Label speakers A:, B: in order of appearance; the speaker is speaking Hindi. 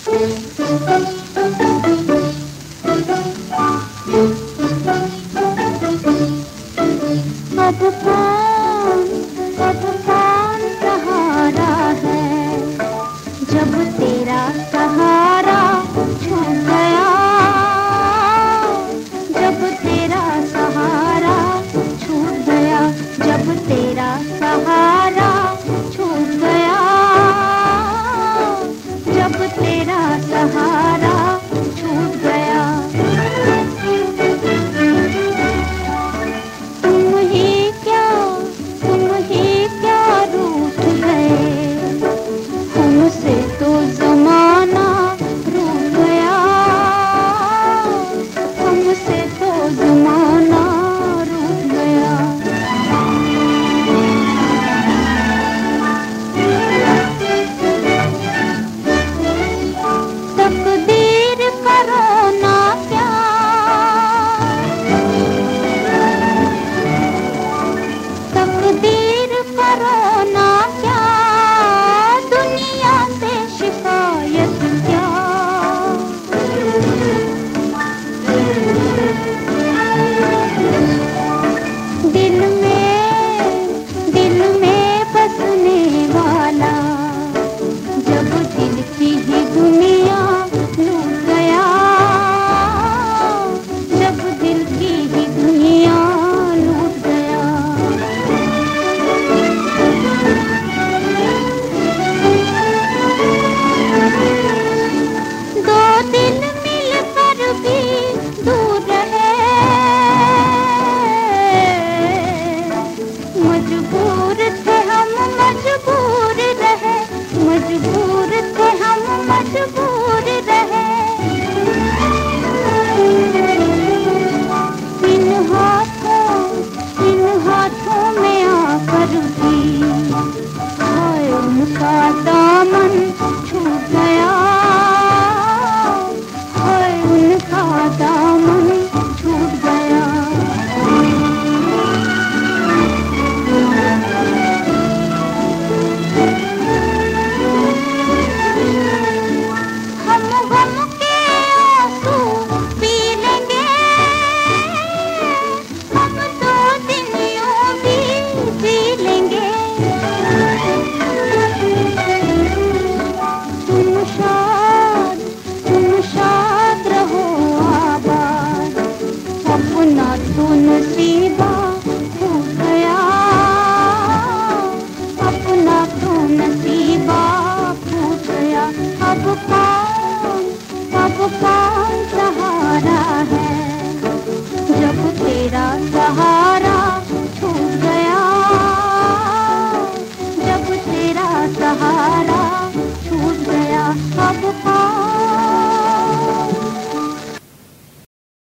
A: जब तेरा सहारा मजबूर थे हम मजबूर